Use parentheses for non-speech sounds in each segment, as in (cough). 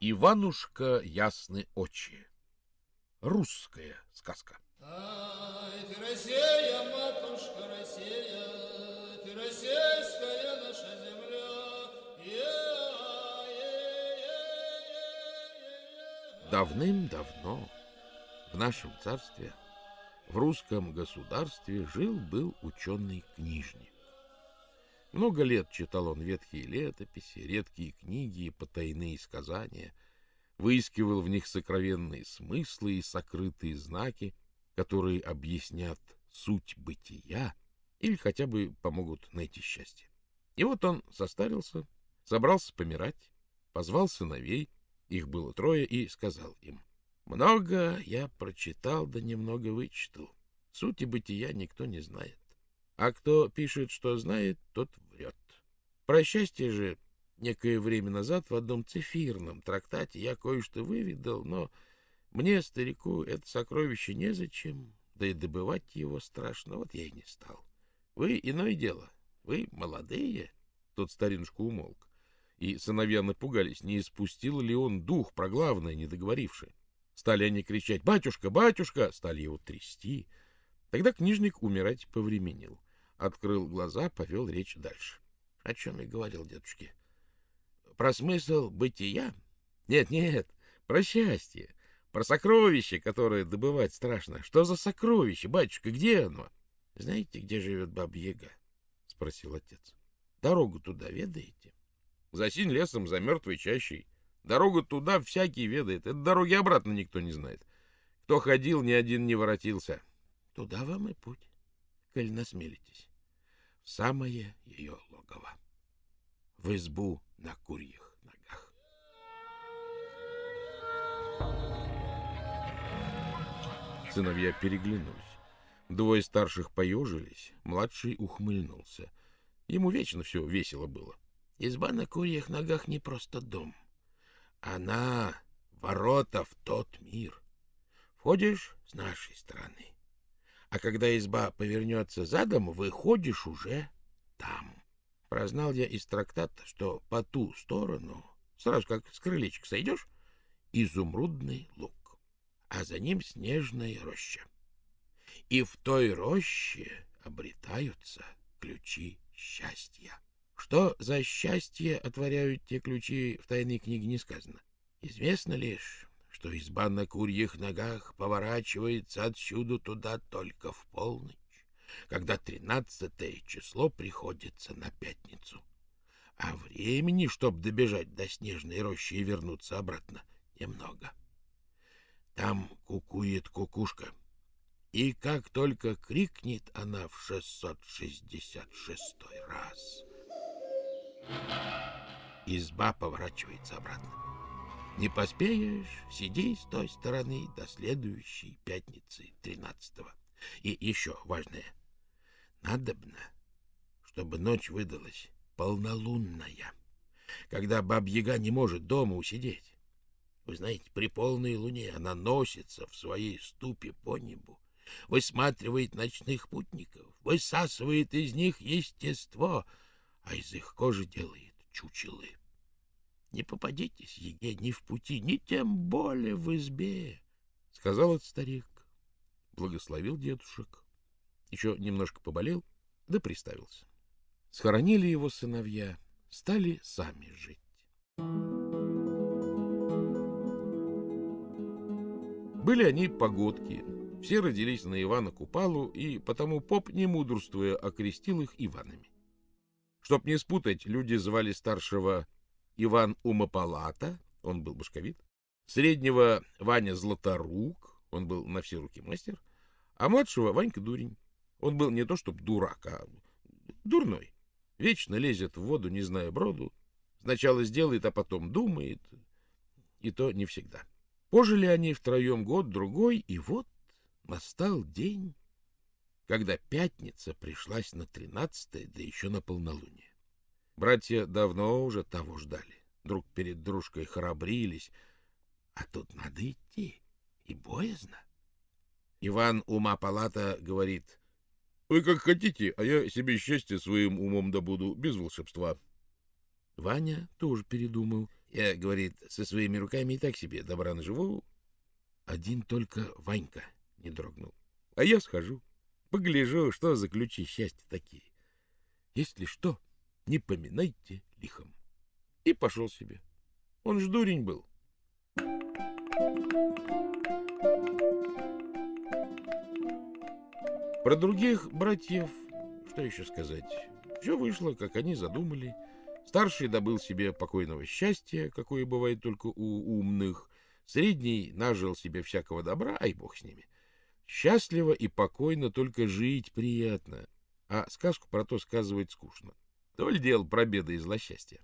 Иванушка ясны очи. Русская сказка. Ай, ты Россия, матушка Россия, ты российская наша земля. Давным-давно в нашем царстве, в русском государстве, жил-был ученый-книжник. Много лет читал он ветхие летописи, редкие книги и потайные сказания, выискивал в них сокровенные смыслы и сокрытые знаки, которые объяснят суть бытия или хотя бы помогут найти счастье. И вот он состарился, собрался помирать, позвал сыновей, их было трое, и сказал им, «Много я прочитал, да немного вычитал. Сути бытия никто не знает. А кто пишет, что знает, тот врет. Про счастье же некое время назад в одном цифирном трактате я кое-что выведал, но мне, старику, это сокровище незачем, да и добывать его страшно, вот я и не стал. Вы иное дело, вы молодые. Тот старинушка умолк, и сыновья напугались, не испустил ли он дух про главное, не договоривший. Стали они кричать «Батюшка, батюшка!» стали его трясти. Тогда книжник умирать повременил открыл глаза, повел речь дальше. — О чем я говорил дедушке? — Про смысл бытия? Нет, нет, про счастье, про сокровище, которое добывать страшно. Что за сокровище, батюшка, где оно? — Знаете, где живет Баба-Яга? — спросил отец. — Дорогу туда ведаете? — За синь лесом, за мертвой чащей. Дорогу туда всякий ведает. Это дороги обратно никто не знает. Кто ходил, ни один не воротился. — Туда вам и путь коль насмелитесь, самое ее логово, в избу на курьих ногах. Сыновья переглянулись. Двое старших поежились, младший ухмыльнулся. Ему вечно все весело было. Изба на курьих ногах не просто дом. Она — ворота в тот мир. Входишь с нашей стороны, а когда изба повернется задом, выходишь уже там. Прознал я из трактата, что по ту сторону, сразу как с крылечка сойдешь, изумрудный луг, а за ним снежная роща. И в той роще обретаются ключи счастья. Что за счастье отворяют те ключи в тайной книге не сказано. Известно лишь, что изба на курьих ногах поворачивается отсюда туда только в полночь, когда тринадцатое число приходится на пятницу. А времени, чтоб добежать до снежной рощи и вернуться обратно, немного. Там кукует кукушка, и как только крикнет она в 666 раз, изба поворачивается обратно. Не поспеешь, сиди с той стороны до следующей пятницы тринадцатого. И еще важное. Надобно, чтобы ночь выдалась полнолунная, когда баб-яга не может дома усидеть. Вы знаете, при полной луне она носится в своей ступе по небу, высматривает ночных путников, высасывает из них естество, а из их кожи делает чучелы. Не попадитесь еге ни в пути, ни тем более в избе, — сказал этот старик. Благословил дедушек. Еще немножко поболел, да приставился. Схоронили его сыновья, стали сами жить. Были они погодки. Все родились на Ивана Купалу, и потому поп, не мудрствуя, окрестил их Иванами. Чтоб не спутать, люди звали старшего Иван Умопалата, он был башковит, среднего Ваня Златорук, он был на все руки мастер, а младшего Ванька Дурень. Он был не то чтобы дурак, а дурной. Вечно лезет в воду, не зная броду. Сначала сделает, а потом думает. И то не всегда. Пожили они втроем год-другой, и вот настал день, когда пятница пришлась на тринадцатое, да еще на полнолуние. Братья давно уже того ждали. Друг перед дружкой храбрились. А тут надо идти. И боязно. Иван ума палата говорит. Вы как хотите, а я себе счастье своим умом добуду, без волшебства. Ваня тоже передумал. Я, говорит, со своими руками и так себе добра наживу. Один только Ванька не дрогнул. А я схожу, погляжу, что за ключи счастья такие. Если что, не поминайте лихом. И пошел себе. Он ж дурень был. Про других братьев, что еще сказать? Все вышло, как они задумали. Старший добыл себе покойного счастья, какое бывает только у умных. Средний нажил себе всякого добра, ай бог с ними. Счастливо и покойно только жить приятно, а сказку про то сказывать скучно. То ли дело про беды и злосчастья.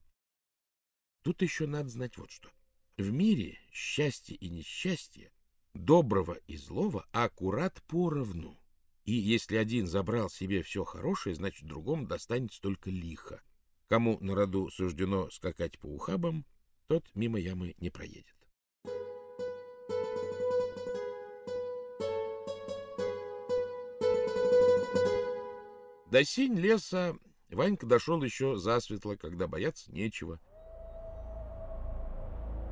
Тут еще надо знать вот что. В мире счастье и несчастье, доброго и злого аккурат поровну. И если один забрал себе все хорошее, значит, другому достанется только лихо. Кому на роду суждено скакать по ухабам, тот мимо ямы не проедет. До синь леса Ванька дошел еще засветло, когда бояться нечего.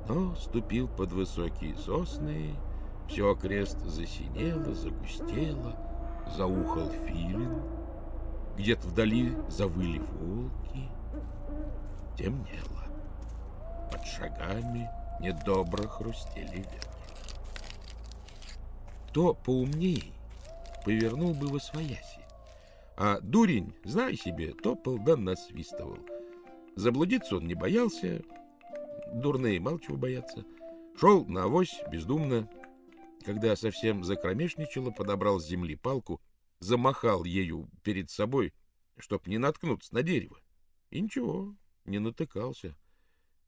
Но ступил под высокие сосны, все окрест засинело, загустело, заухал филин, где-то вдали завыли волки — темнело. Под шагами недобро хрустели ветки. Кто поумней, повернул бы во свояси, а дурень, знай себе, топал да насвистывал. Заблудиться он не боялся, дурные мало чего боятся. Шел на авось бездумно, когда совсем закромешничало, подобрал с земли палку, замахал ею перед собой, чтоб не наткнуться на дерево. И ничего, не натыкался.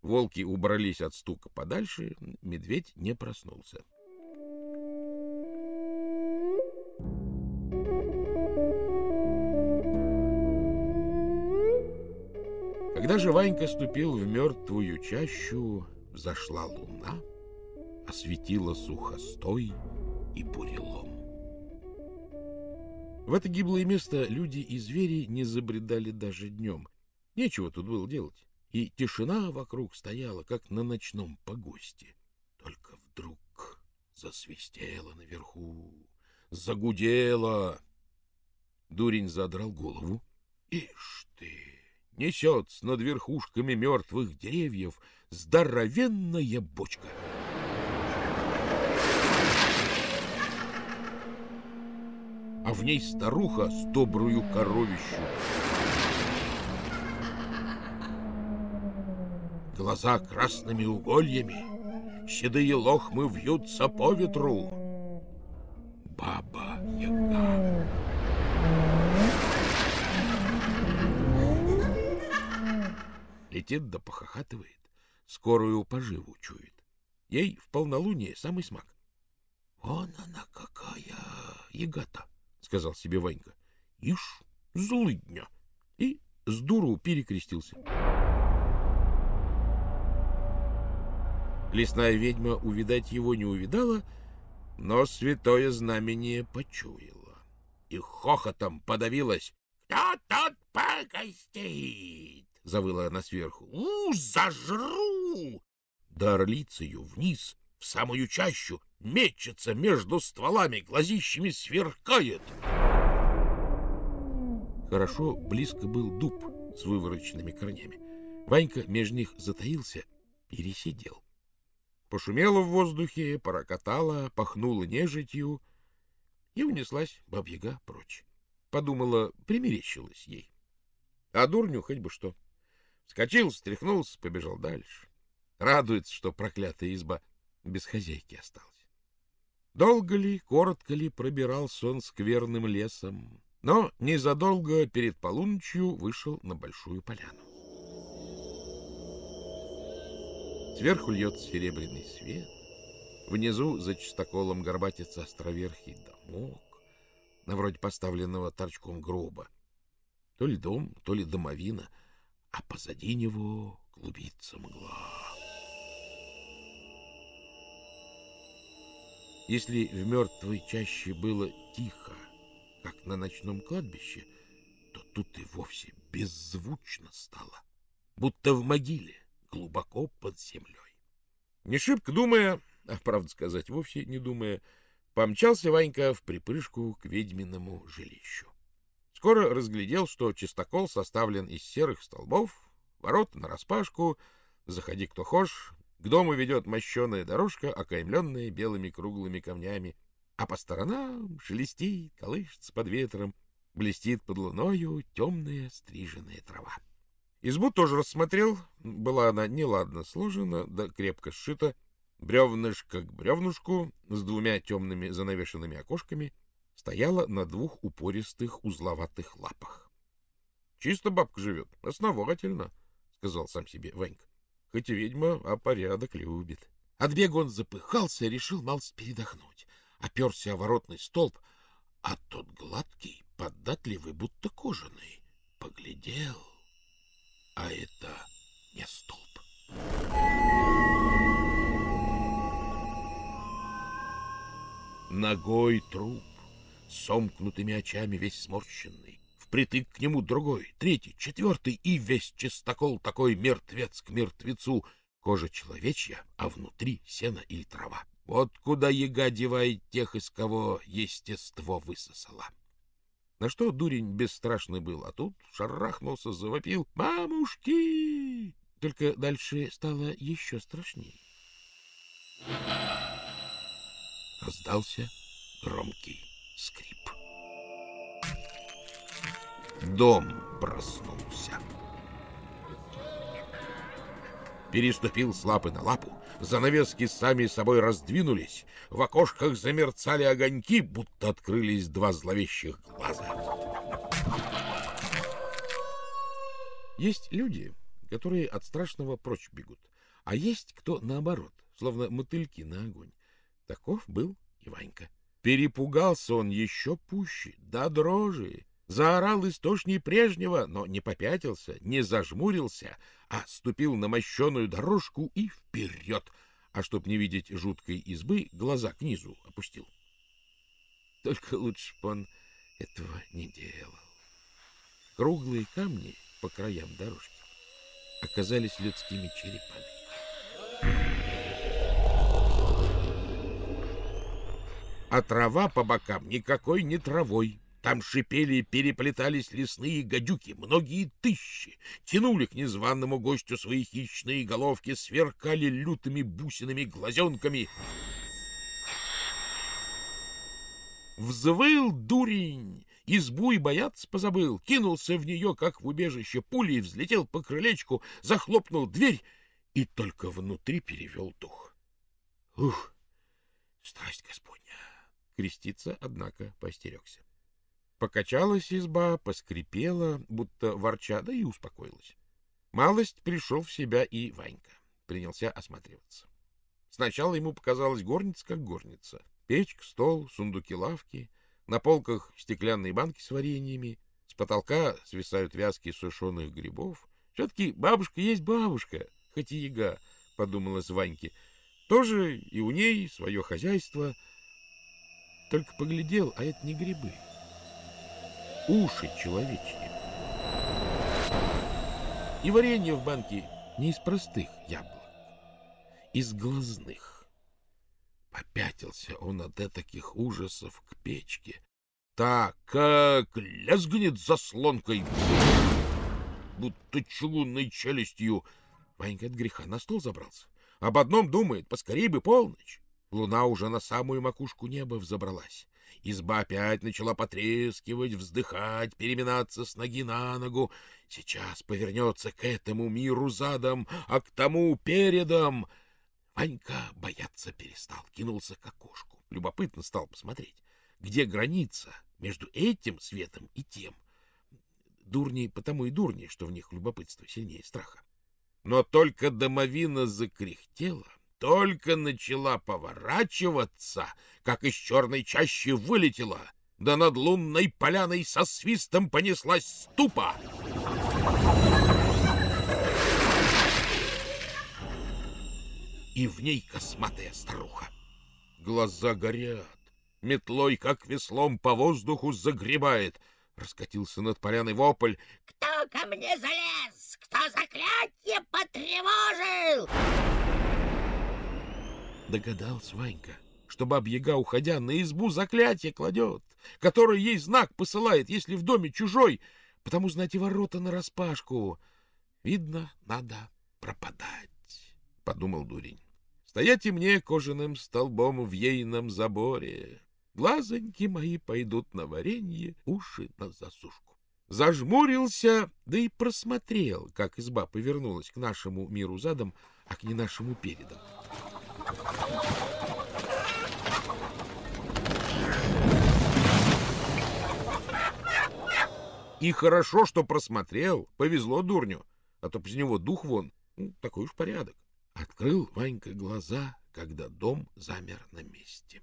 Волки убрались от стука подальше, медведь не проснулся. Когда же Ванька ступил в мертвую чащу, взошла луна, осветила сухостой и бурелом. В это гиблое место люди и звери не забредали даже днем, Нечего тут было делать. И тишина вокруг стояла, как на ночном погосте. Только вдруг засвистело наверху, загудело. Дурень задрал голову. Ишь ты! Несется над верхушками мертвых деревьев здоровенная бочка. А в ней старуха с добрую коровищу. глаза красными угольями, седые лохмы вьются по ветру. Баба Летит да похохатывает, скорую поживу чует. Ей в полнолуние самый смак. — Вон она какая, ягата, — сказал себе Ванька. — Ишь, злыдня! И с дуру перекрестился. Лесная ведьма увидать его не увидала, но святое знамение почуяла и хохотом подавилась. «Кто тут погостит?» — завыла она сверху. «У, зажру!» Да орлицею вниз, в самую чащу, мечется между стволами, глазищами сверкает. Хорошо близко был дуб с вывороченными корнями. Ванька между них затаился, пересидел. Пошумело в воздухе, порокотало, пахнуло нежитью, и унеслась бабьяга прочь. Подумала, примерещилась ей. А дурню хоть бы что. Вскочил, стряхнулся, побежал дальше. Радуется, что проклятая изба без хозяйки осталась. Долго ли, коротко ли пробирался он скверным лесом, но незадолго перед полуночью вышел на большую поляну. Сверху льется серебряный свет. Внизу за чистоколом горбатится островерхий домок, на вроде поставленного торчком гроба. То ли дом, то ли домовина, а позади него клубится мгла. Если в мертвой чаще было тихо, как на ночном кладбище, то тут и вовсе беззвучно стало. будто в могиле, глубоко под землей. Не шибко думая, а правду сказать вовсе не думая, помчался Ванька в припрыжку к ведьминому жилищу. Скоро разглядел, что чистокол составлен из серых столбов, ворот нараспашку, заходи кто хошь, к дому ведет мощеная дорожка, окаймленная белыми круглыми камнями, а по сторонам шелестит, колышется под ветром, блестит под луною темная стриженная трава. Избу тоже рассмотрел, была она неладно сложена, да крепко сшита, бревнышко к бревнушку с двумя темными занавешенными окошками стояла на двух упористых узловатых лапах. — Чисто бабка живет, основательно, — сказал сам себе Ванька. — Хоть и ведьма, а порядок любит. От бега он запыхался и решил малость передохнуть. Оперся о воротный столб, а тот гладкий, податливый, будто кожаный. Поглядел, а это не столб. Ногой труп, сомкнутыми очами весь сморщенный. Впритык к нему другой, третий, четвертый, и весь чистокол такой мертвец к мертвецу. Кожа человечья, а внутри сено или трава. Вот куда яга девает тех, из кого естество высосала. На что дурень бесстрашный был, а тут шарахнулся, завопил «Мамушки!» Только дальше стало еще страшнее. Раздался громкий скрип. Дом проснулся. Переступил с лапы на лапу, занавески сами собой раздвинулись, в окошках замерцали огоньки, будто открылись два зловещих глаза. Есть люди, которые от страшного прочь бегут, а есть кто наоборот, словно мотыльки на огонь. Таков был и Ванька. Перепугался он еще пуще, до дрожи. Заорал истошней прежнего, но не попятился, не зажмурился, а ступил на мощеную дорожку и вперед, а чтоб не видеть жуткой избы, глаза к низу опустил. Только лучше бы он этого не делал. Круглые камни по краям дорожки оказались людскими черепами. А трава по бокам никакой не травой. Там шипели и переплетались лесные гадюки, многие тысячи, тянули к незваному гостю свои хищные головки, сверкали лютыми бусинами глазенками. Взвыл дурень, избу и бояться позабыл, кинулся в нее, как в убежище, пулей взлетел по крылечку, захлопнул дверь и только внутри перевел дух. Ух, страсть Господня! Креститься, однако, поостерегся. Покачалась изба, поскрипела, будто ворча, да и успокоилась. Малость пришел в себя и Ванька. Принялся осматриваться. Сначала ему показалась горница как горница. Печка, стол, сундуки, лавки. На полках стеклянные банки с вареньями. С потолка свисают вязки сушеных грибов. Все-таки бабушка есть бабушка, хоть и яга, — подумалось Ваньке. Тоже и у ней свое хозяйство — только поглядел, а это не грибы. Уши человечьи. И варенье в банке не из простых яблок, из глазных. Попятился он от таких ужасов к печке. Так, как лязгнет заслонкой, будто чугунной челюстью. Ванька от греха на стол забрался. Об одном думает, поскорей бы полночь. Луна уже на самую макушку неба взобралась. Изба опять начала потрескивать, вздыхать, переминаться с ноги на ногу. Сейчас повернется к этому миру задом, а к тому передом. Ванька бояться перестал, кинулся к окошку. Любопытно стал посмотреть, где граница между этим светом и тем. Дурни потому и дурни, что в них любопытство сильнее страха. Но только домовина закряхтела — только начала поворачиваться, как из черной чащи вылетела, да над лунной поляной со свистом понеслась ступа. И в ней косматая старуха. Глаза горят, метлой, как веслом, по воздуху загребает. раскатился над поляной вопль. Кто ко мне залез? Кто заклятие потревожил? Догадался Ванька, что бабьяга, уходя, на избу заклятие кладет, которое ей знак посылает, если в доме чужой, потому, знаете, ворота нараспашку. Видно, надо пропадать, — подумал дурень. Стоять и мне кожаным столбом в ейном заборе. Глазоньки мои пойдут на варенье, уши на засушку. Зажмурился, да и просмотрел, как изба повернулась к нашему миру задом, а к не нашему передом. И хорошо, что просмотрел, повезло дурню, а то без него дух вон, ну, такой уж порядок. Открыл Ванька глаза, когда дом замер на месте.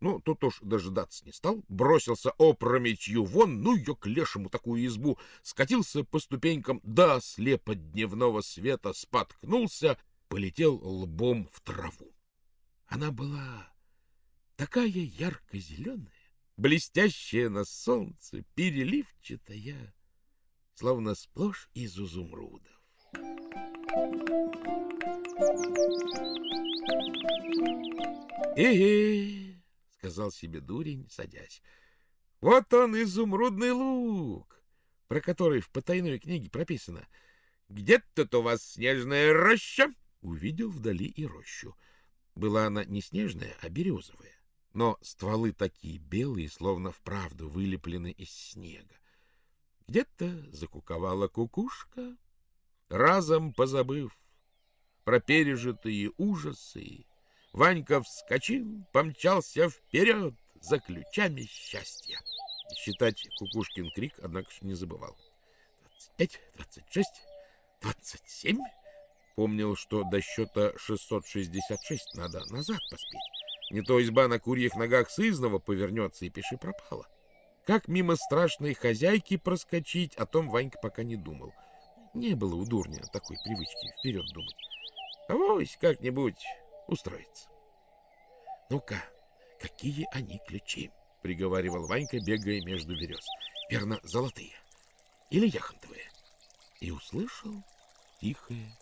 Ну, тут уж дожидаться не стал, бросился опрометью вон, ну ее к лешему такую избу, скатился по ступенькам до слепа дневного света, споткнулся, полетел лбом в траву. Она была такая ярко-зеленая, блестящая на солнце, переливчатая, словно сплошь из изумрудов. «Э-э!» — сказал себе дурень, садясь. «Вот он, изумрудный лук, про который в потайной книге прописано. Где тут у вас снежная роща?» Увидел вдали и рощу. Была она не снежная, а березовая, но стволы такие белые, словно вправду вылеплены из снега. Где-то закуковала кукушка, разом позабыв про пережитые ужасы, Ванька вскочил, помчался вперед за ключами счастья. Считать Кукушкин крик, однако ж, не забывал. Двадцать пять, двадцать шесть, двадцать семь. Помнил, что до счета 666 надо назад поспеть. Не то изба на курьих ногах сызного повернется и пиши пропало. Как мимо страшной хозяйки проскочить, о том Ванька пока не думал. Не было у дурня такой привычки вперед думать. Авось как-нибудь устроится. Ну-ка, какие они ключи? Приговаривал Ванька, бегая между берез. Верно, золотые или яхонтовые. И услышал тихое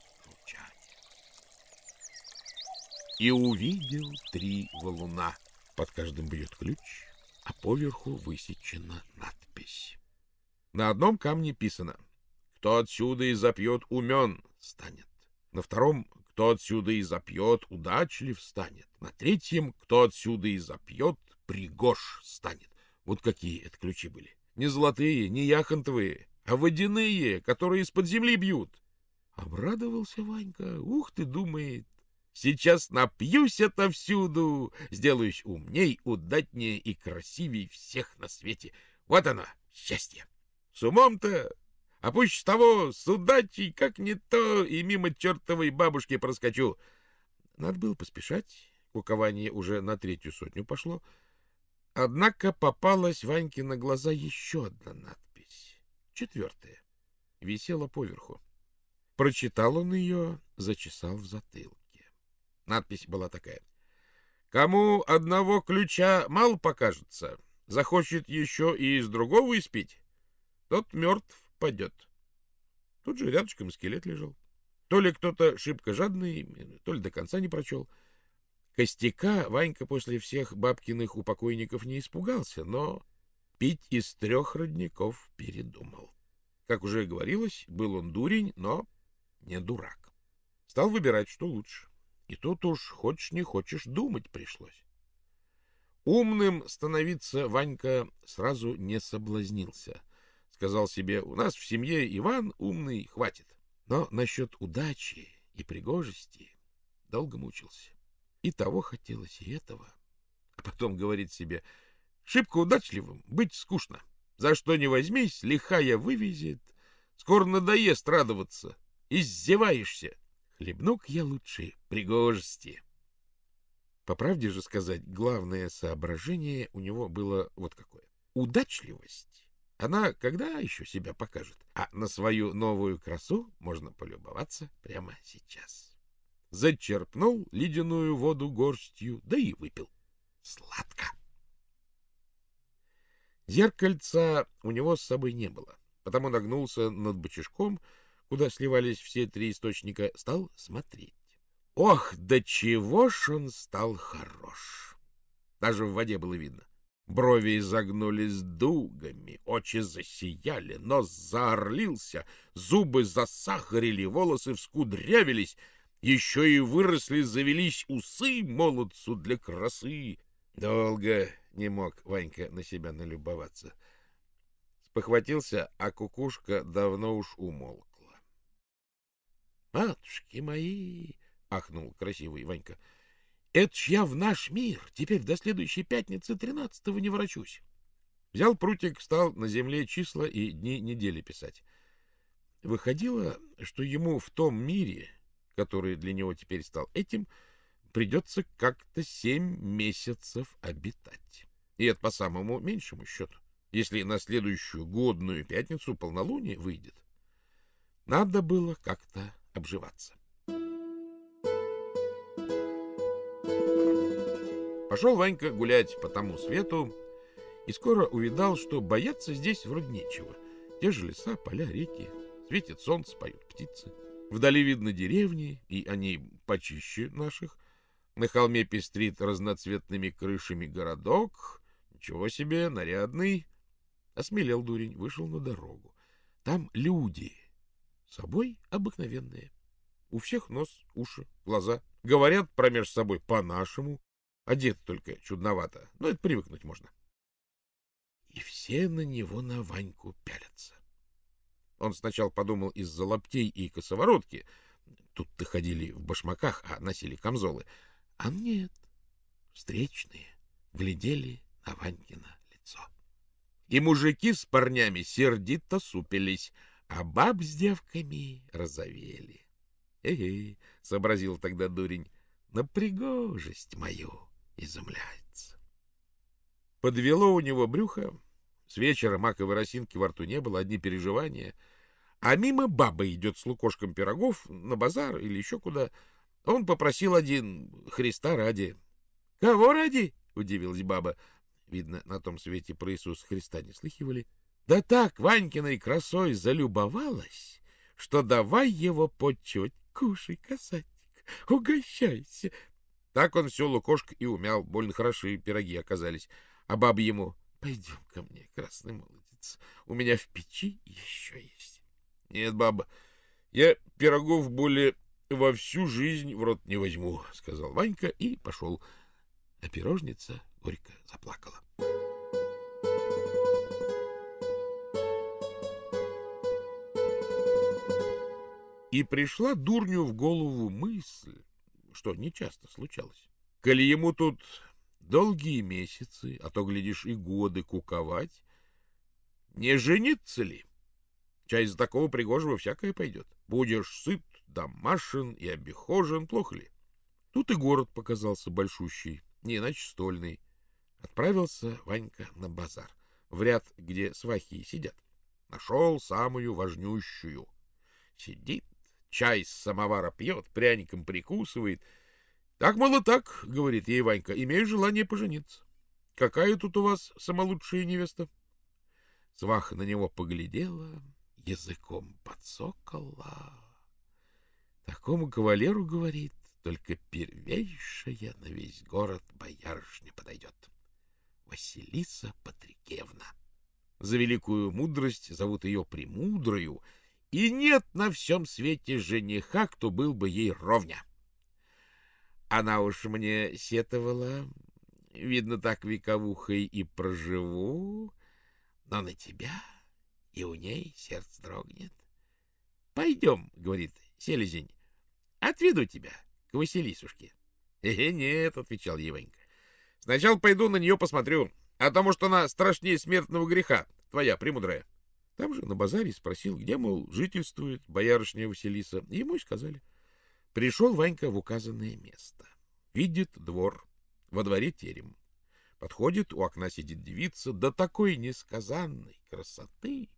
И увидел три валуна. Под каждым бьет ключ, а поверху высечена надпись. На одном камне писано «Кто отсюда и запьет, умен станет». На втором «Кто отсюда и запьет, удачлив станет». На третьем «Кто отсюда и запьет, пригож станет». Вот какие это ключи были. Не золотые, не яхонтовые, а водяные, которые из-под земли бьют. Обрадовался Ванька. Ух ты, думает, сейчас напьюсь отовсюду, сделаюсь умней, удатнее и красивей всех на свете. Вот оно, счастье. С умом-то, а пусть того, с удачей, как не то, и мимо чертовой бабушки проскочу. Надо было поспешать, кукование уже на третью сотню пошло. Однако попалась Ваньке на глаза еще одна надпись, четвертая, висела поверху. Прочитал он ее, зачесал в затылке. Надпись была такая. «Кому одного ключа мало покажется, захочет еще и из другого испить, тот мертв падет». Тут же рядышком скелет лежал. То ли кто-то шибко жадный, то ли до конца не прочел. Костяка Ванька после всех бабкиных упокойников не испугался, но пить из трех родников передумал. Как уже говорилось, был он дурень, но не дурак. Стал выбирать, что лучше. И тут уж, хочешь не хочешь, думать пришлось. Умным становиться Ванька сразу не соблазнился. Сказал себе, у нас в семье Иван умный, хватит. Но насчет удачи и пригожести долго мучился. И того хотелось, и этого. А потом говорит себе, шибко удачливым быть скучно. За что не возьмись, лихая вывезет. Скоро надоест радоваться издеваешься. Хлебнук я лучше пригожести. По правде же сказать, главное соображение у него было вот какое. Удачливость. Она когда еще себя покажет? А на свою новую красу можно полюбоваться прямо сейчас. Зачерпнул ледяную воду горстью, да и выпил. Сладко. Зеркальца у него с собой не было, потому нагнулся над бочишком, куда сливались все три источника, стал смотреть. Ох, до чего ж он стал хорош! Даже в воде было видно. Брови изогнулись дугами, очи засияли, нос заорлился, зубы засахарили, волосы вскудрявились, еще и выросли, завелись усы молодцу для красы. Долго не мог Ванька на себя налюбоваться. Спохватился, а кукушка давно уж умолкла. — Матушки мои! — ахнул красивый Ванька. — Это ж я в наш мир, теперь до следующей пятницы тринадцатого не ворочусь. Взял прутик, стал на земле числа и дни недели писать. Выходило, что ему в том мире, который для него теперь стал этим, — придется как-то семь месяцев обитать. И это по самому меньшему счету, если на следующую годную пятницу полнолуние выйдет. Надо было как-то обживаться. Пошел Ванька гулять по тому свету и скоро увидал, что бояться здесь вроде нечего. Те же леса, поля, реки, светит солнце, поют птицы. Вдали видно деревни, и они почище наших, на холме пестрит разноцветными крышами городок. Ничего себе, нарядный. Осмелел дурень, вышел на дорогу. Там люди. Собой обыкновенные. У всех нос, уши, глаза. Говорят промеж собой по-нашему. Одет только чудновато, но это привыкнуть можно. И все на него на Ваньку пялятся. Он сначала подумал из-за лаптей и косоворотки. Тут-то ходили в башмаках, а носили камзолы. А нет, встречные глядели на Ванькино лицо. И мужики с парнями сердито супились, а баб с девками разовели. Эй, сообразил тогда дурень, на пригожесть мою изумляется. Подвело у него брюхо, с вечера маковой росинки во рту не было, одни переживания, а мимо баба идет с лукошком пирогов на базар или еще куда — он попросил один Христа ради. — Кого ради? — удивилась баба. Видно, на том свете про Иисуса Христа не слыхивали. Да так Ванькиной красой залюбовалась, что давай его почуть. Кушай, касатик, угощайся. Так он все лукошко и умял, больно хорошие пироги оказались. А баба ему, пойдем ко мне, красный молодец, у меня в печи еще есть. Нет, баба, я пирогов более во всю жизнь в рот не возьму, — сказал Ванька и пошел. А пирожница горько заплакала. И пришла дурню в голову мысль, что нечасто случалось. Коли ему тут долгие месяцы, а то, глядишь, и годы куковать, не жениться ли? Чай из такого пригожего всякое пойдет. Будешь сыт, домашен и обихожен, плохо ли? Тут и город показался большущий, не иначе стольный. Отправился Ванька на базар, в ряд, где свахи сидят. Нашел самую важнющую. Сидит, чай с самовара пьет, пряником прикусывает. Так, мало так, — говорит ей Ванька, — имею желание пожениться. Какая тут у вас самолучшая невеста? Сваха на него поглядела, языком подсокола. Такому кавалеру, говорит, только первейшая на весь город боярышня подойдет. Василиса Патрикевна. За великую мудрость зовут ее Премудрою, и нет на всем свете жениха, кто был бы ей ровня. Она уж мне сетовала, видно, так вековухой и проживу, но на тебя и у ней сердце дрогнет. — Пойдем, — говорит селезень, — отведу тебя к Василисушке. — Э, нет, — отвечал Евенька. — Сначала пойду на нее посмотрю, а потому что она страшнее смертного греха, твоя премудрая. Там же на базаре спросил, где, мол, жительствует боярышня Василиса. Ему и сказали. Пришел Ванька в указанное место. Видит двор, во дворе терем. Подходит, у окна сидит девица, до такой несказанной красоты,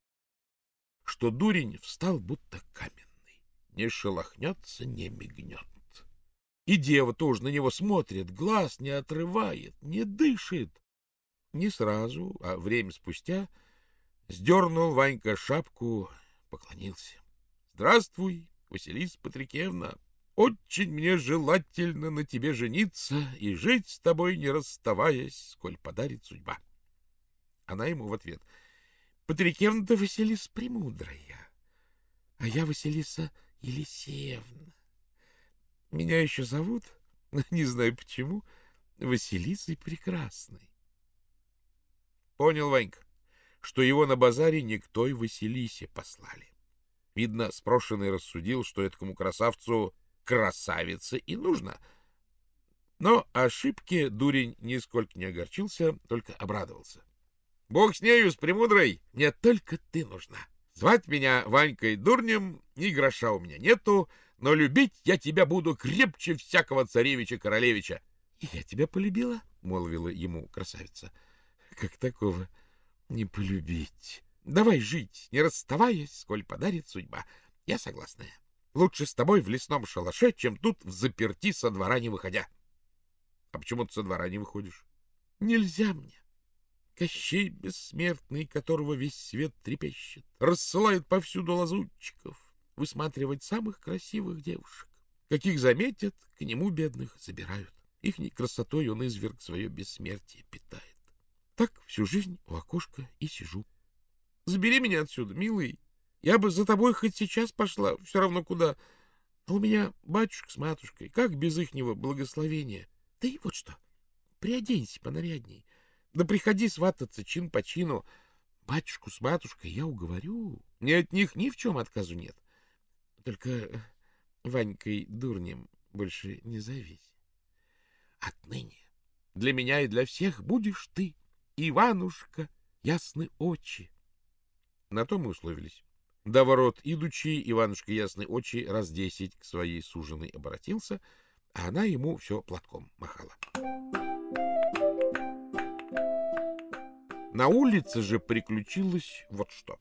что дурень встал будто каменный не шелохнется, не мигнет. И дева тоже на него смотрит, глаз не отрывает, не дышит. Не сразу, а время спустя сдернул Ванька шапку, поклонился. — Здравствуй, Василиса Патрикевна. Очень мне желательно на тебе жениться и жить с тобой, не расставаясь, сколь подарит судьба. Она ему в ответ. — Патрикевна-то Василиса Премудрая, а я Василиса Елисеевна. Меня еще зовут, (laughs) не знаю почему, Василисой Прекрасной. Понял Ванька, что его на базаре не к той Василисе послали. Видно, спрошенный рассудил, что этому красавцу красавица и нужно. Но ошибки дурень нисколько не огорчился, только обрадовался. — Бог с нею, с премудрой, мне только ты нужна. Звать меня Ванькой Дурнем, ни гроша у меня нету, но любить я тебя буду крепче всякого царевича-королевича. — И я тебя полюбила, — молвила ему красавица. — Как такого не полюбить? Давай жить, не расставаясь, сколь подарит судьба. Я согласная. Лучше с тобой в лесном шалаше, чем тут в заперти со двора не выходя. А почему ты со двора не выходишь? Нельзя мне. Кощей бессмертный, которого весь свет трепещет, рассылает повсюду лазутчиков высматривать самых красивых девушек. Каких заметят, к нему, бедных, забирают. Ихней красотой он изверг свое бессмертие питает. Так всю жизнь у окошка и сижу. Забери меня отсюда, милый. Я бы за тобой хоть сейчас пошла, все равно куда. А у меня батюшка с матушкой, как без ихнего благословения? Да и вот что, приоденься понарядней. Да приходи свататься чин по чину. Батюшку с матушкой я уговорю. Мне от них ни в чем отказу нет. Только Ванькой дурнем больше не зовись. Отныне для меня и для всех будешь ты, Иванушка, ясны очи. На то мы условились. До ворот идучи, Иванушка ясный очи раз десять к своей суженой обратился, а она ему все платком махала. На улице же приключилось вот что.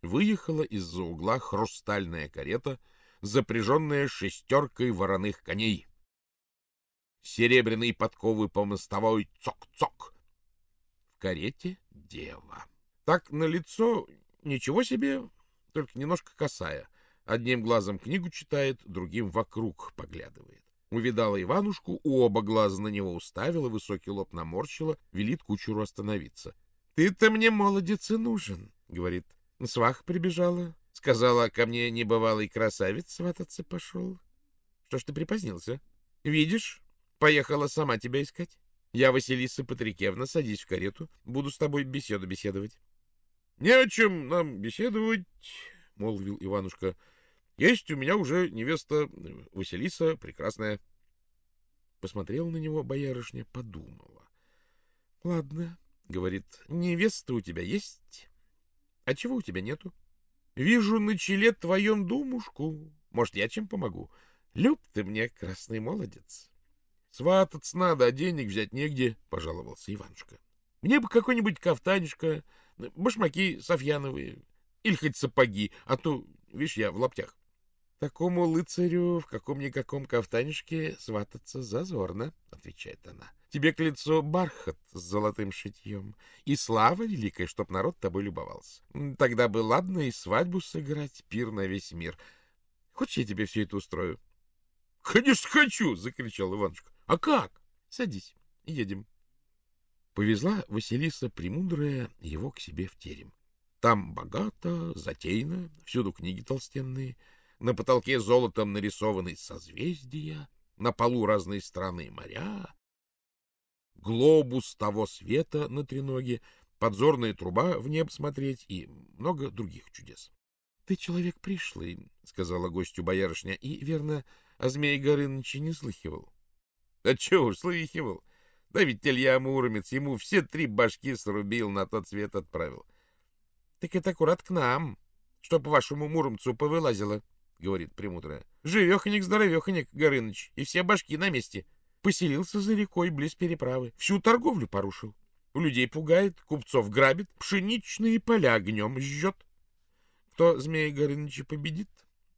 Выехала из-за угла хрустальная карета, запряженная шестеркой вороных коней. Серебряные подковы по мостовой цок-цок. Карете дева. Так на лицо ничего себе, только немножко косая. Одним глазом книгу читает, другим вокруг поглядывает. Увидала Иванушку, оба глаза на него уставила, высокий лоб наморщила, велит кучеру остановиться. — Ты-то мне, молодец, и нужен, — говорит. Свах прибежала, сказала, ко мне небывалый красавец свататься пошел. Что ж ты припозднился? Видишь, поехала сама тебя искать. Я, Василиса Патрикевна, садись в карету, буду с тобой беседу беседовать. — Не о чем нам беседовать, — молвил Иванушка. — Есть у меня уже невеста Василиса прекрасная. Посмотрела на него боярышня, подумала. — Ладно, — говорит, — невеста у тебя есть? А чего у тебя нету? Вижу на челе твоем думушку. Может, я чем помогу? Люб ты мне, красный молодец. Свататься надо, а денег взять негде, — пожаловался Иванушка. Мне бы какой-нибудь кафтанишка, башмаки софьяновые, или хоть сапоги, а то, видишь, я в лаптях. — Такому лыцарю в каком-никаком кафтанишке свататься зазорно, — отвечает она. — Тебе к лицу бархат с золотым шитьем, и слава великая, чтоб народ тобой любовался. Тогда бы ладно и свадьбу сыграть, пир на весь мир. Хочешь, я тебе все это устрою? — Конечно, хочу! — закричал Иванушка. — А как? — Садись, едем. Повезла Василиса Премудрая его к себе в терем. Там богато, затейно, всюду книги толстенные, на потолке золотом нарисованы созвездия, на полу разные страны моря, глобус того света на треноге, подзорная труба в небо смотреть и много других чудес. — Ты человек пришлый, — сказала гостю боярышня, — и, верно, о Змее Горыныче не слыхивал. — Да чего уж слыхивал. Да ведь Илья Муромец ему все три башки срубил, на тот свет отправил. — Так это аккурат к нам, чтоб вашему Муромцу повылазило, — говорит Премудрая. — Живеханик-здоровеханик, Горыныч, и все башки на месте. Поселился за рекой близ переправы, всю торговлю порушил. У людей пугает, купцов грабит, пшеничные поля огнем жжет. Кто Змея Горыныча победит,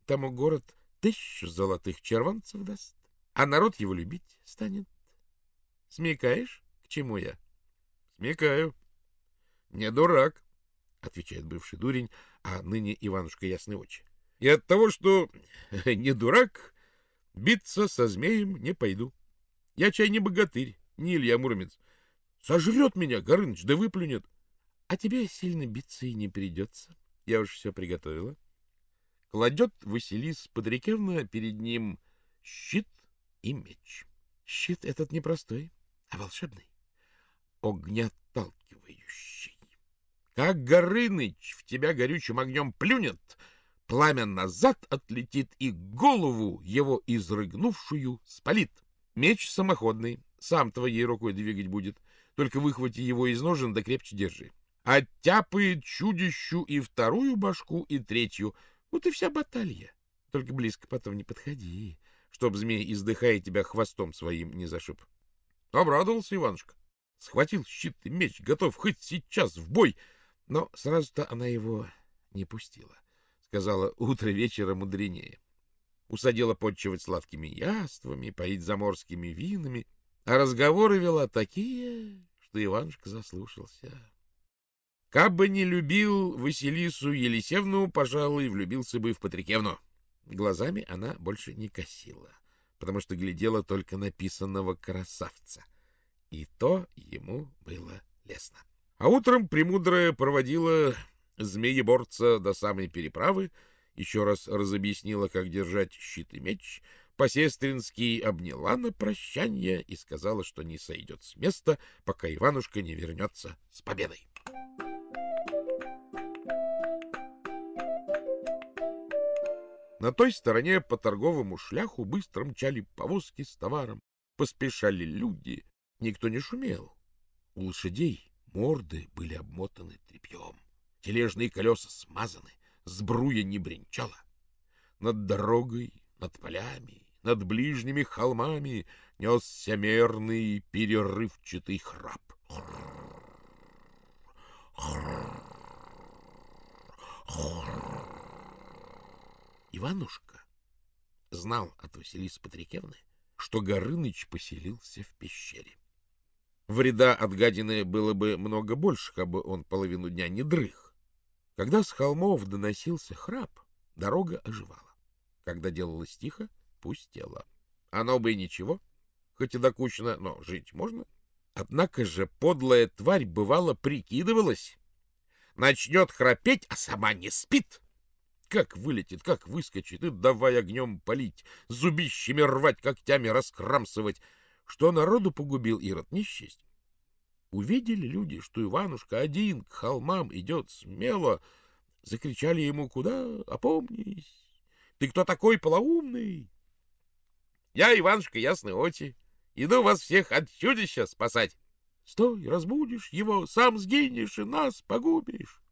тому город тысячу золотых червонцев даст, а народ его любить станет. Смекаешь, к чему я? Смекаю. Не дурак, отвечает бывший дурень, а ныне Иванушка ясный очи. И от того, что (laughs) не дурак, биться со змеем не пойду. Я чай не богатырь, не Илья Муромец. Сожрет меня, Горыныч, да выплюнет. А тебе сильно биться и не придется. Я уж все приготовила. Кладет Василис Подрекевна перед ним щит и меч. Щит этот непростой, а волшебный, огнеотталкивающий. Как Горыныч в тебя горючим огнем плюнет, пламя назад отлетит и голову его изрыгнувшую спалит. Меч самоходный, сам твоей рукой двигать будет, только выхвати его из ножен да крепче держи. Оттяпает чудищу и вторую башку, и третью. Вот и вся баталья. Только близко потом не подходи, чтоб змей, издыхая тебя хвостом своим, не зашиб. Обрадовался Иванушка. Схватил щит и меч, готов хоть сейчас в бой. Но сразу-то она его не пустила. Сказала, утро вечера мудренее. Усадила подчивать сладкими яствами, поить заморскими винами, а разговоры вела такие, что Иванушка заслушался. Кабы не любил Василису Елисевну, пожалуй, влюбился бы в Патрикевну. Глазами она больше не косила, потому что глядела только написанного красавца. И то ему было лестно. А утром Премудрая проводила змееборца до самой переправы, еще раз разобъяснила, как держать щит и меч, по-сестрински обняла на прощание и сказала, что не сойдет с места, пока Иванушка не вернется с победой. На той стороне по торговому шляху быстро мчали повозки с товаром, поспешали люди. Никто не шумел. У лошадей морды были обмотаны тряпьем. Тележные колеса смазаны, сбруя не бренчала. Над дорогой, над полями, над ближними холмами несся мерный перерывчатый храп. Иванушка знал от Василисы Патрикевны, что Горыныч поселился в пещере. Вреда от гадины было бы много больше, как бы он половину дня не дрых. Когда с холмов доносился храп, дорога оживала. Когда делалось тихо, пустела. Оно бы и ничего, хоть и докучно, но жить можно. Однако же подлая тварь бывало прикидывалась. Начнет храпеть, а сама не спит. Как вылетит, как выскочит, и давай огнем палить, зубищами рвать, когтями раскрамсывать. Что народу погубил Ирод, не счесть. Увидели люди, что Иванушка один к холмам идет смело, закричали ему «Куда? Опомнись! Ты кто такой полоумный?» «Я Иванушка Ясной Очи, иду вас всех от чудища спасать!» «Стой, разбудишь его, сам сгинешь и нас погубишь!»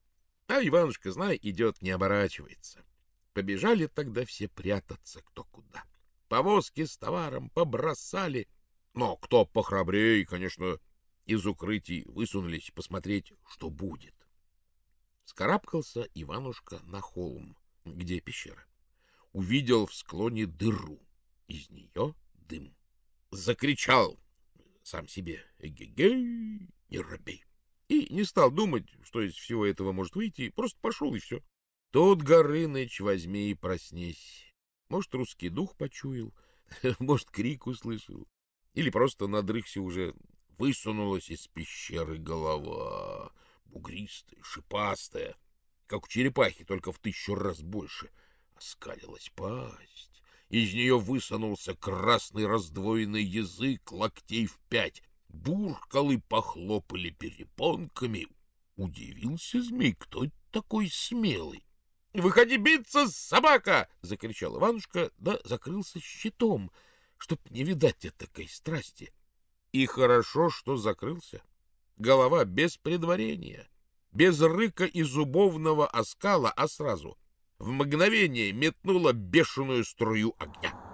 А Иванушка, знай, идет, не оборачивается. Побежали тогда все прятаться кто куда. Повозки с товаром побросали. Но кто похрабрее, конечно, из укрытий высунулись посмотреть, что будет. Скарабкался Иванушка на холм, где пещера. Увидел в склоне дыру. Из нее дым. Закричал сам себе «Эгегей, не робей!» И не стал думать, что из всего этого может выйти, просто пошел и все. Тут Горыныч возьми и проснись. Может, русский дух почуял, (laughs) может, крик услышал, или просто надрыхся уже высунулась из пещеры голова, бугристая, шипастая, как у черепахи, только в тысячу раз больше. Оскалилась пасть, из нее высунулся красный раздвоенный язык локтей в пять, буркалы похлопали перепонками. Удивился змей, кто такой смелый. — Выходи биться, собака! — закричал Иванушка, да закрылся щитом, чтоб не видать этакой страсти. И хорошо, что закрылся. Голова без предварения, без рыка и зубовного оскала, а сразу в мгновение метнула бешеную струю огня.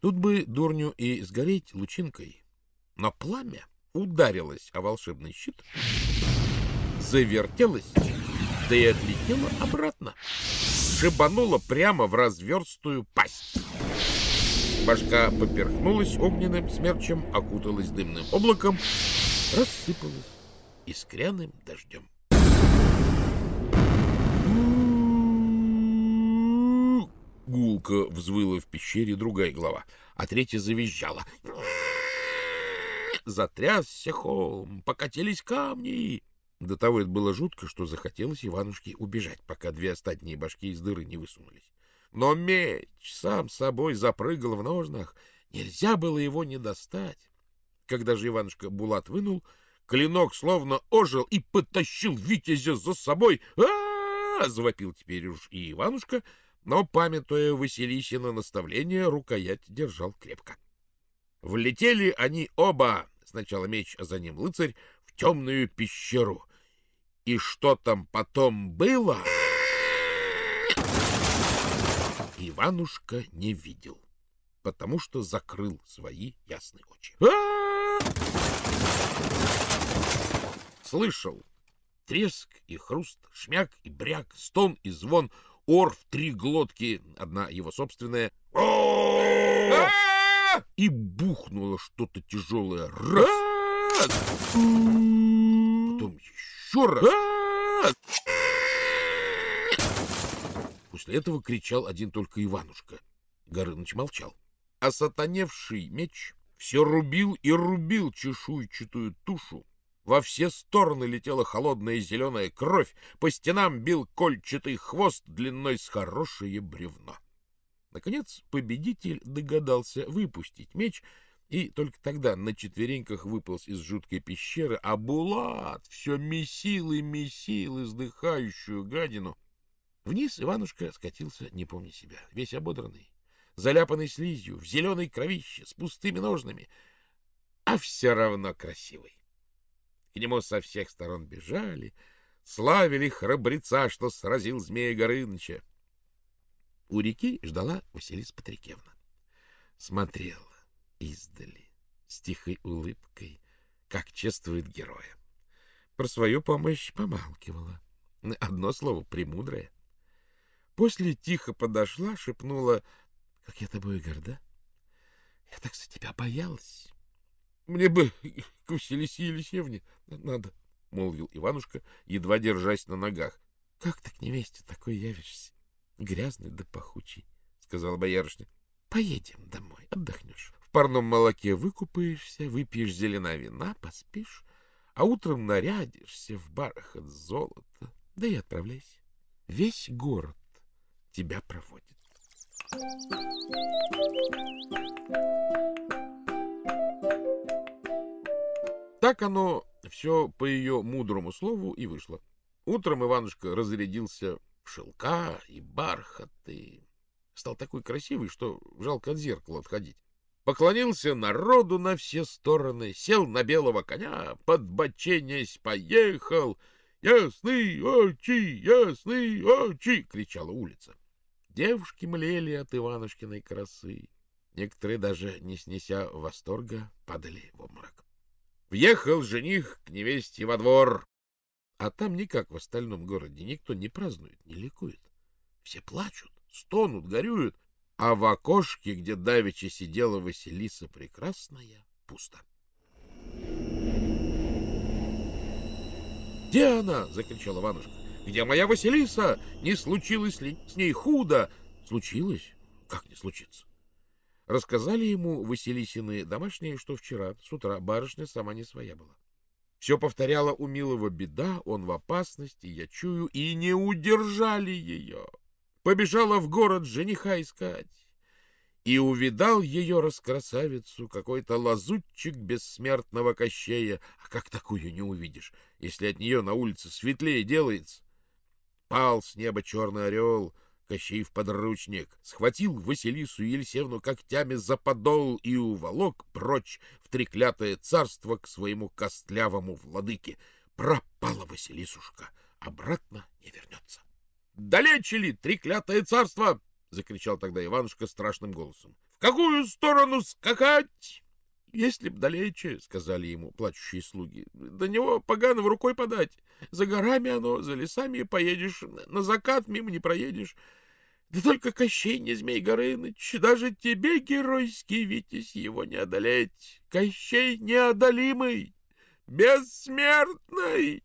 Тут бы дурню и сгореть лучинкой, но пламя ударилось о волшебный щит, завертелось, да и отлетело обратно, шибануло прямо в разверстую пасть. Башка поперхнулась огненным смерчем, окуталась дымным облаком, рассыпалась искряным дождем. Гулко взвыла в пещере другая глава, а третья завизжала. Затрясся холм, покатились камни. До того это было жутко, что захотелось Иванушке убежать, пока две остатние башки из дыры не высунулись. Но меч сам собой запрыгал в ножнах, нельзя было его не достать. Когда же Иванушка Булат вынул, клинок словно ожил и потащил Витязя за собой. а, -а, -а завопил теперь уж и Иванушка, но, памятуя Василисина наставление, рукоять держал крепко. Влетели они оба, сначала меч, а за ним лыцарь, в темную пещеру. И что там потом было, Иванушка не видел, потому что закрыл свои ясные очи. А! Слышал треск и хруст, шмяк и бряк, стон и звон — ор в три глотки, одна его собственная, и бухнуло что-то тяжелое. Раз! Потом еще раз. После этого кричал один только Иванушка. Горыныч молчал. А сатаневший меч все рубил и рубил чешуйчатую тушу, во все стороны летела холодная зеленая кровь, по стенам бил кольчатый хвост длиной с хорошее бревно. Наконец победитель догадался выпустить меч, и только тогда на четвереньках выполз из жуткой пещеры, а Булат все месил и месил издыхающую гадину. Вниз Иванушка скатился, не помня себя, весь ободранный, заляпанный слизью, в зеленой кровище, с пустыми ножнами, а все равно красивый. К нему со всех сторон бежали, славили храбреца, что сразил змея Горыныча. У реки ждала Василиса Патрикевна. Смотрела издали, с тихой улыбкой, как чествует героя. Про свою помощь помалкивала. Одно слово — премудрое. После тихо подошла, шепнула, «Как я тобой горда! Я так за тебя боялась!» Мне бы к Василисе Елисеевне надо, — молвил Иванушка, едва держась на ногах. — Как ты к невесте такой явишься? Грязный да пахучий, — сказала боярышня. — Поедем домой, отдохнешь. В парном молоке выкупаешься, выпьешь зелена вина, поспишь, а утром нарядишься в бархат золота, да и отправляйся. Весь город тебя проводит. Так оно все по ее мудрому слову и вышло. Утром Иванушка разрядился в шелка и бархаты. Стал такой красивый, что жалко от зеркала отходить. Поклонился народу на все стороны, сел на белого коня, подбоченясь, поехал. «Ясны очи, ясны очи!» — кричала улица. Девушки млели от Иванушкиной красы. Некоторые, даже не снеся восторга, падали в обморок. Въехал жених к невесте во двор. А там никак в остальном городе никто не празднует, не ликует. Все плачут, стонут, горюют, а в окошке, где давеча сидела Василиса Прекрасная, пусто. «Где она?» — закричала Иванушка. «Где моя Василиса? Не случилось ли с ней худо?» «Случилось? Как не случится?» Рассказали ему Василисины домашние, что вчера с утра барышня сама не своя была. Все повторяла у Милого беда, он в опасности, я чую, и не удержали ее. Побежала в город жениха искать. И увидал ее раскрасавицу какой-то лазутчик бессмертного кощея. А как такую не увидишь, если от нее на улице светлее делается? Пал с неба черный орел — Кощей в подручник, схватил Василису Елисевну когтями за подол и уволок прочь в треклятое царство к своему костлявому владыке. Пропала Василисушка, обратно не вернется. — Далече ли треклятое царство? — закричал тогда Иванушка страшным голосом. — В какую сторону скакать? — Если б далече, — сказали ему плачущие слуги, — до него поганого рукой подать. За горами оно, за лесами поедешь, на закат мимо не проедешь. Да только Кощей Змей Горыныч, даже тебе, геройский Витязь, его не одолеть. Кощей неодолимый, бессмертный.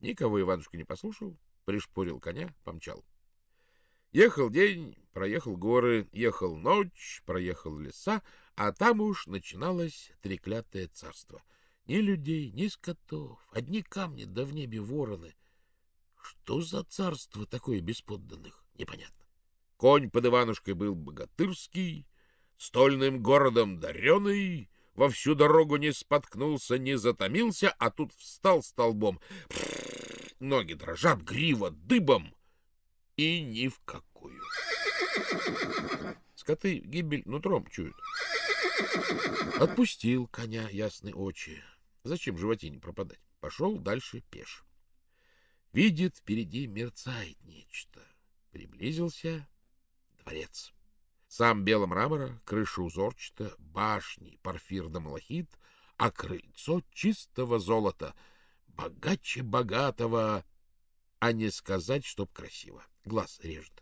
Никого Иванушка не послушал, пришпорил коня, помчал. Ехал день, проехал горы, ехал ночь, проехал леса, а там уж начиналось треклятое царство. Ни людей, ни скотов, одни камни, да в небе вороны. Что за царство такое бесподданных, непонятно. Конь под Иванушкой был богатырский, стольным городом дареный, во всю дорогу не споткнулся, не затомился, а тут встал столбом. Ноги дрожат, грива дыбом, и ни в какую. Скоты гибель нутром чуют. Отпустил коня ясные очи. Зачем животине пропадать? Пошел дальше пеш. Видит, впереди мерцает нечто. Приблизился, дворец. Сам бело мрамора, крыша узорчата, башни, порфир да малахит, а крыльцо чистого золота, богаче богатого, а не сказать, чтоб красиво. Глаз режет.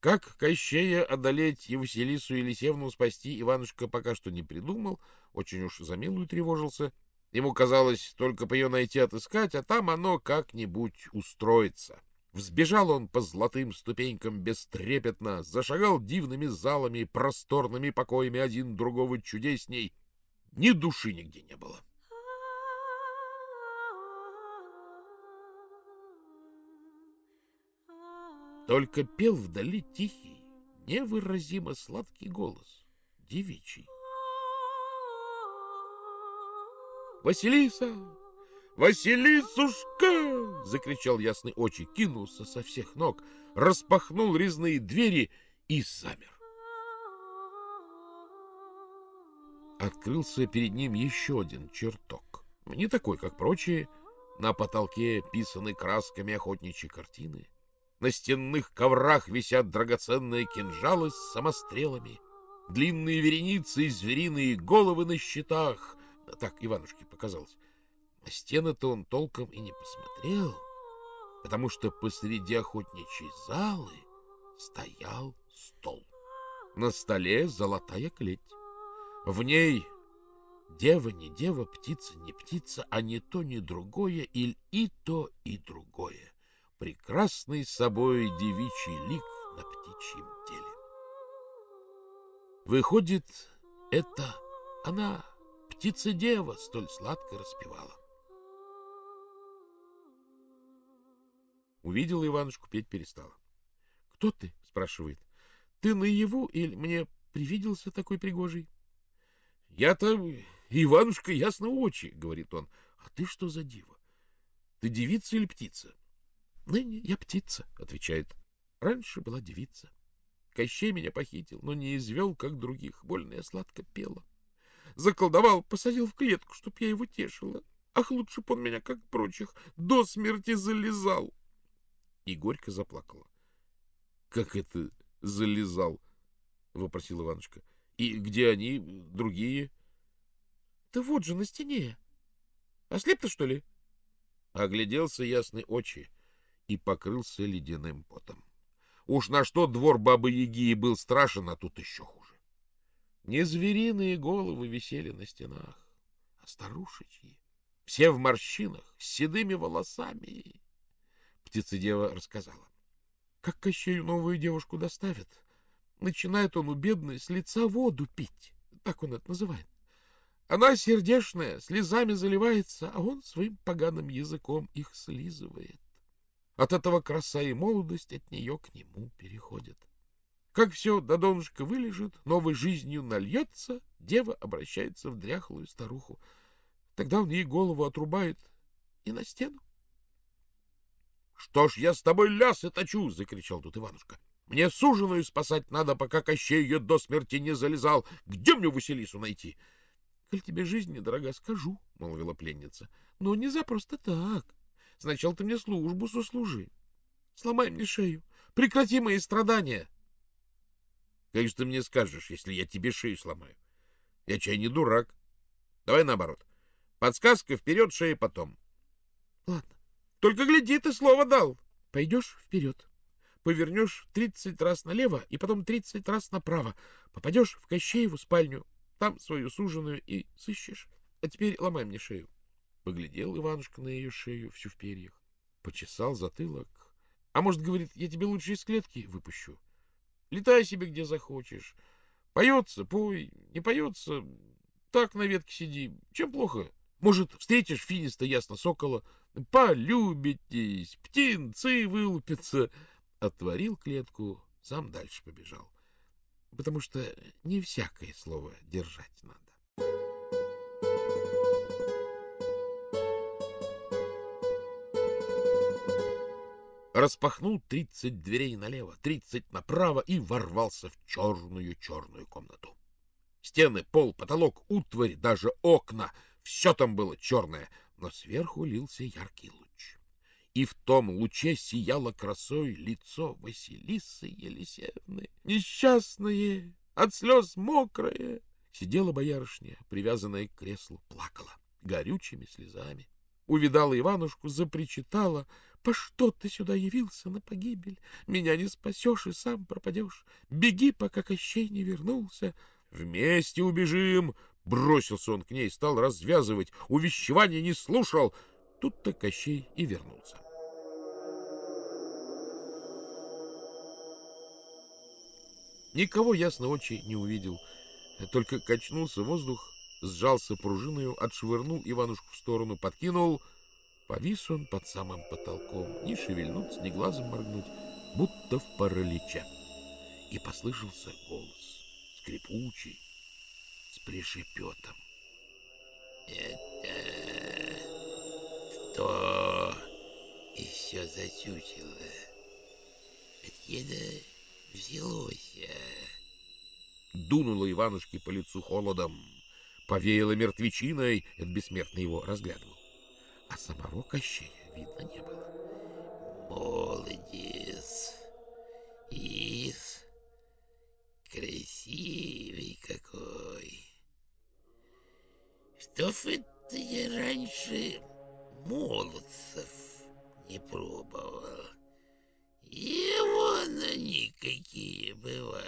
Как Кощея одолеть и Василису Елисевну спасти, Иванушка пока что не придумал, очень уж за милую тревожился. Ему казалось только по ее найти отыскать, а там оно как-нибудь устроится. Взбежал он по золотым ступенькам бестрепетно, зашагал дивными залами, просторными покоями один другого чудесней. Ни души нигде не было. Только пел вдали тихий, невыразимо сладкий голос, девичий. «Василиса! «Василисушка!» — закричал ясный очи, кинулся со всех ног, распахнул резные двери и замер. Открылся перед ним еще один чертог. Не такой, как прочие. На потолке писаны красками охотничьи картины. На стенных коврах висят драгоценные кинжалы с самострелами. Длинные вереницы и звериные головы на щитах. Так Иванушке показалось. На стены-то он толком и не посмотрел, потому что посреди охотничьей залы стоял стол. На столе золотая клеть. В ней дева не дева, птица не птица, а не то, ни другое, или и то, и другое. Прекрасный собой девичий лик на птичьем теле. Выходит, это она, птица-дева, столь сладко распевала. Увидела Иванушку, петь перестала. — Кто ты? — спрашивает. — Ты наяву или мне привиделся такой пригожий? — Я-то Иванушка ясно очи, — говорит он. — А ты что за дива? Ты девица или птица? — Ныне я птица, — отвечает. — Раньше была девица. Кощей меня похитил, но не извел, как других. Больно я сладко пела. Заколдовал, посадил в клетку, чтоб я его тешила. Ах, лучше б он меня, как прочих, до смерти залезал и горько заплакала. — Как это залезал? — вопросил Иванушка. — И где они, другие? — Да вот же на стене. Ослеп ты, что ли? Огляделся ясный очи и покрылся ледяным потом. Уж на что двор Бабы-Яги был страшен, а тут еще хуже. Не звериные головы висели на стенах, а старушечьи, все в морщинах, с седыми волосами. Птицедева рассказала. Как Кощею новую девушку доставят, начинает он у бедной с лица воду пить. Так он это называет. Она сердешная, слезами заливается, а он своим поганым языком их слизывает. От этого краса и молодость от нее к нему переходят. Как все до донышка вылежит, новой жизнью нальется, дева обращается в дряхлую старуху. Тогда он ей голову отрубает и на стену. — Что ж я с тобой лясы точу? — закричал тут Иванушка. — Мне суженую спасать надо, пока Кощей ее до смерти не залезал. Где мне Василису найти? — Коль тебе жизнь недорога, скажу, — молвила пленница. — Но не за просто так. Сначала ты мне службу сослужи. Сломай мне шею. Прекрати мои страдания. — Как же ты мне скажешь, если я тебе шею сломаю? Я чай не дурак. Давай наоборот. Подсказка вперед, шея потом. — Ладно. Только гляди, ты слово дал. Пойдешь вперед. повернешь тридцать раз налево и потом тридцать раз направо. Попадешь в Кощееву спальню, там свою суженую и сыщешь. А теперь ломай мне шею. Поглядел Иванушка на ее шею, всю в перьях, почесал затылок. А может, говорит, я тебе лучше из клетки выпущу. Летай себе где захочешь. Поется, пой, не поется, так на ветке сиди. Чем плохо? Может, встретишь финиста ясно сокола, полюбитесь, птенцы вылупятся. Отворил клетку, сам дальше побежал. Потому что не всякое слово держать надо. Распахнул тридцать дверей налево, тридцать направо и ворвался в черную-черную комнату. Стены, пол, потолок, утварь, даже окна — все там было черное, но сверху лился яркий луч. И в том луче сияло красой лицо Василисы Елисеевны, несчастное, от слез мокрое. Сидела боярышня, привязанная к креслу, плакала горючими слезами. Увидала Иванушку, запричитала, по что ты сюда явился на погибель? Меня не спасешь и сам пропадешь. Беги, пока Кощей не вернулся. Вместе убежим! Бросился он к ней, стал развязывать. Увещевания не слушал. Тут-то Кощей и вернулся. Никого ясно очи не увидел. Только качнулся воздух, сжался пружиною, отшвырнул Иванушку в сторону, подкинул — Повис он под самым потолком, ни шевельнуться, ни глазом моргнуть, будто в параличе. И послышался голос, скрипучий, с пришепетом. Это что еще зачучило? Откуда взялось? Дунуло Иванушке по лицу холодом, повеяло мертвечиной, это бессмертно его разглядывал а самого Кощея видно не было. Молодец, Ис, красивый какой. Что это я раньше молодцев не пробовал? Вон они какие бывают.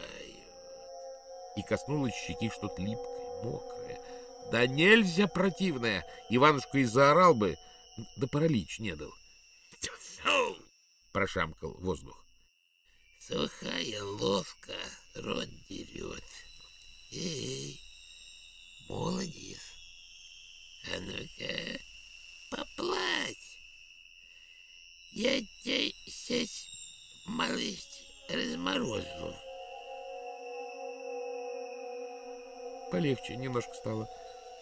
И коснулась щеки что-то липкое, мокрое. Да нельзя противное! Иванушка и заорал бы, да паралич не дал. Тьфу! Прошамкал воздух. Сухая ловка рот дерет. Эй, молодец. А ну-ка, поплачь. Я тебя сейчас малость разморозу. Полегче немножко стало.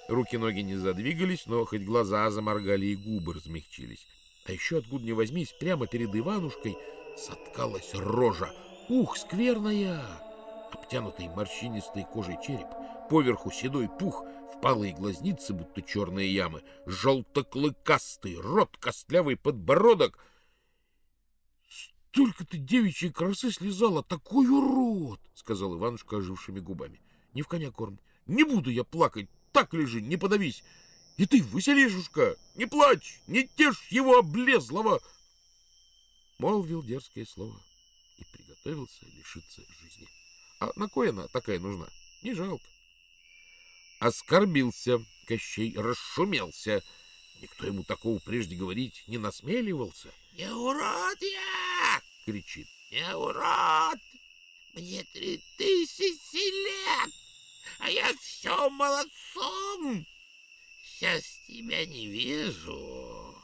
Руки-ноги не задвигались, но хоть глаза заморгали и губы размягчились. А еще откуда ни возьмись, прямо перед Иванушкой соткалась рожа. Ух, скверная! Обтянутый морщинистой кожей череп, поверху седой пух, впалые глазницы, будто черные ямы, желтоклыкастый рот, костлявый подбородок. Столько ты девичьей красы слезала, такой урод! — сказал Иванушка ожившими губами. — Не в коня корм. Не буду я плакать, так лежи, не подавись. И ты, Василишушка, не плачь, не тешь его облезлого. Молвил дерзкое слово и приготовился лишиться жизни. А на кой она такая нужна? Не жалко. Оскорбился, Кощей расшумелся. Никто ему такого прежде говорить не насмеливался. «Не урод я!» — кричит. «Не урод! Мне три тысячи лет!» А я все молодцом. Сейчас тебя не вижу,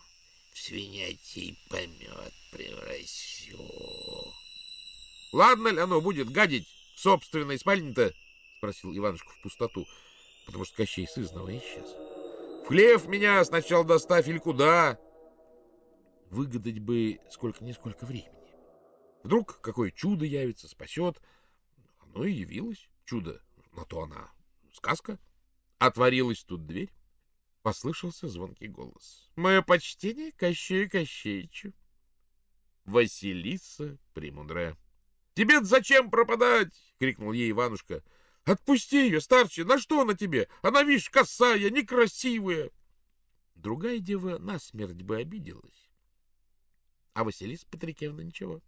в свинячий помет превращу. — Ладно ли оно будет гадить в собственной спальне-то? — спросил Иванушка в пустоту, потому что Кощей сызнова исчез. — В хлев меня сначала доставь или куда? Выгадать бы сколько-нисколько времени. Вдруг какое чудо явится, спасет. Оно и явилось, чудо на то она сказка. Отворилась тут дверь. Послышался звонкий голос. Мое почтение Кощею Кощеичу. Василиса Премудрая. тебе зачем пропадать? — крикнул ей Иванушка. — Отпусти ее, старче, на что она тебе? Она, видишь, косая, некрасивая. Другая дева насмерть бы обиделась. А Василиса Патрикевна ничего.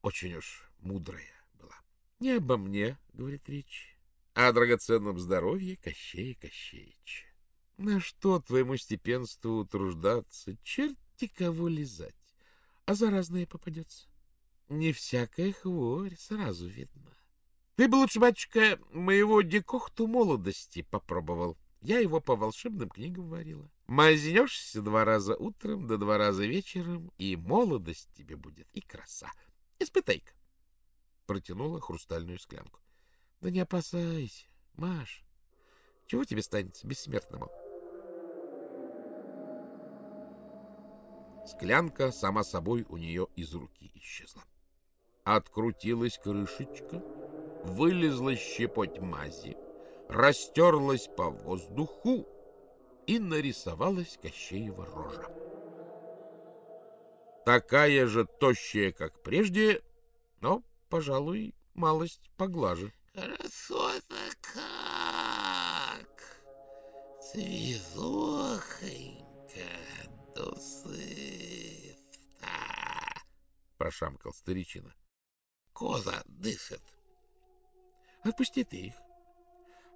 очень уж мудрая была. — Не обо мне, — говорит речь, — о драгоценном здоровье Кощея Кощеича. На что твоему степенству труждаться, черти кого лизать, а заразное попадется? Не всякая хворь сразу видна. Ты бы лучше, батюшка, моего декохту молодости попробовал. Я его по волшебным книгам варила. Мазнешься два раза утром да два раза вечером, и молодость тебе будет, и краса. Испытай-ка. Протянула хрустальную склянку. Да не опасайся, Маш. Чего тебе станет бессмертному? Склянка сама собой у нее из руки исчезла. Открутилась крышечка, вылезла щепоть мази, растерлась по воздуху и нарисовалась Кощеева рожа. Такая же тощая, как прежде, но, пожалуй, малость поглаже. Красота как! Свизохонька, дусыста! Прошамкал старичина. Коза дышит. Отпусти ты их.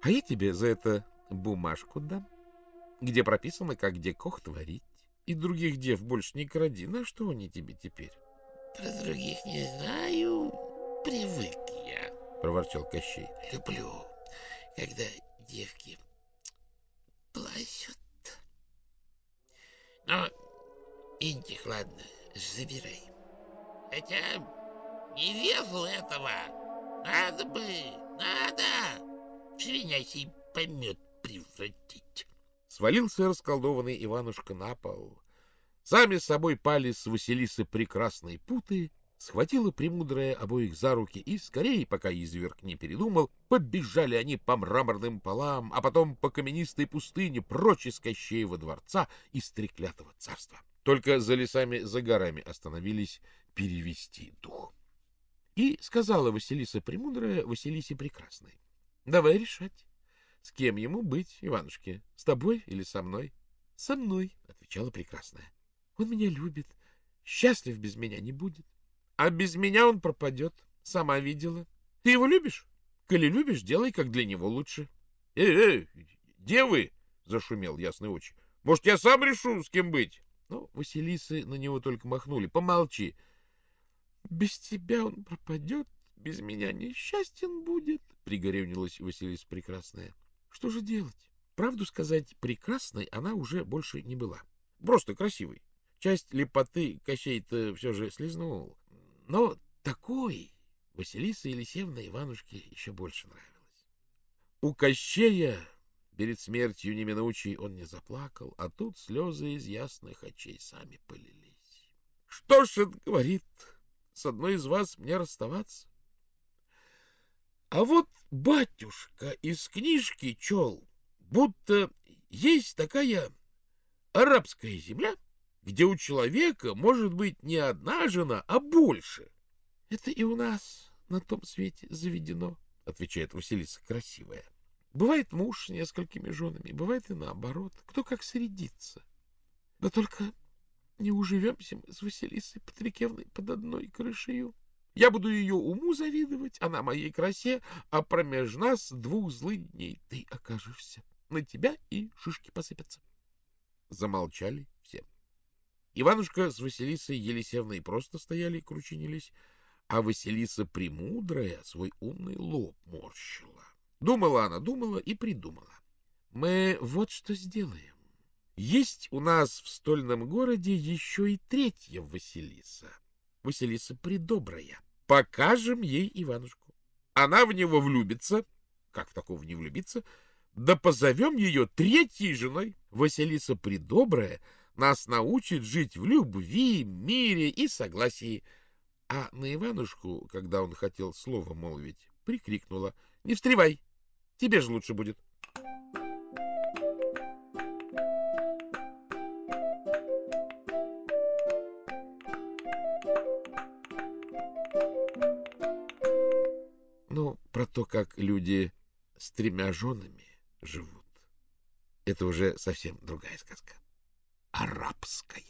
А я тебе за это бумажку дам, где прописано, как где кох творить. И других дев больше не кради. На что они тебе теперь? Про других не знаю, привык проворчал Кощей. Люблю, когда девки плачут. Но, Интих, ладно, забирай. Хотя не везу этого. Надо бы, надо в свинячий помет превратить. Свалился расколдованный Иванушка на пол. Сами с собой пали с Василисы прекрасные путы, схватила премудрая обоих за руки, и скорее, пока изверг не передумал, побежали они по мраморным полам, а потом по каменистой пустыне прочь из Кощеева дворца и Стреклятого царства. Только за лесами, за горами остановились перевести дух. И сказала Василиса Премудрая Василисе Прекрасной, — Давай решать, с кем ему быть, Иванушке, с тобой или со мной? — Со мной, — отвечала Прекрасная. — Он меня любит, счастлив без меня не будет. А без меня он пропадет, сама видела. Ты его любишь? Коли любишь, делай, как для него лучше. — Эй, эй, девы! — зашумел ясный очи. — Может, я сам решу, с кем быть? Но Василисы на него только махнули. — Помолчи. — Без тебя он пропадет, без меня несчастен будет, — пригоревнилась Василиса Прекрасная. — Что же делать? Правду сказать, прекрасной она уже больше не была. Просто красивой. Часть лепоты Кощей-то все же слезнул. Но такой Василиса Елисеевна Иванушке еще больше нравилась. У Кощея перед смертью неминучей он не заплакал, а тут слезы из ясных очей сами полились. — Что ж это говорит? С одной из вас мне расставаться? А вот батюшка из книжки чел, будто есть такая арабская земля, где у человека может быть не одна жена, а больше. — Это и у нас на том свете заведено, — отвечает Василиса красивая. Бывает муж с несколькими женами, бывает и наоборот, кто как средится. Да только не уживемся мы с Василисой Патрикевной под одной крышею. Я буду ее уму завидовать, она моей красе, а промеж нас двух злых дней ты окажешься. На тебя и шишки посыпятся. Замолчали все. Иванушка с Василисой Елисевной просто стояли и кручинились, а Василиса Премудрая свой умный лоб морщила. Думала она, думала и придумала. Мы вот что сделаем. Есть у нас в стольном городе еще и третья Василиса. Василиса Придобрая. Покажем ей Иванушку. Она в него влюбится. Как в такого не влюбиться? Да позовем ее третьей женой. Василиса Придобрая нас научит жить в любви, мире и согласии. А на Иванушку, когда он хотел слово молвить, прикрикнула. — Не встревай, тебе же лучше будет. Ну, про то, как люди с тремя женами живут, это уже совсем другая сказка арабская.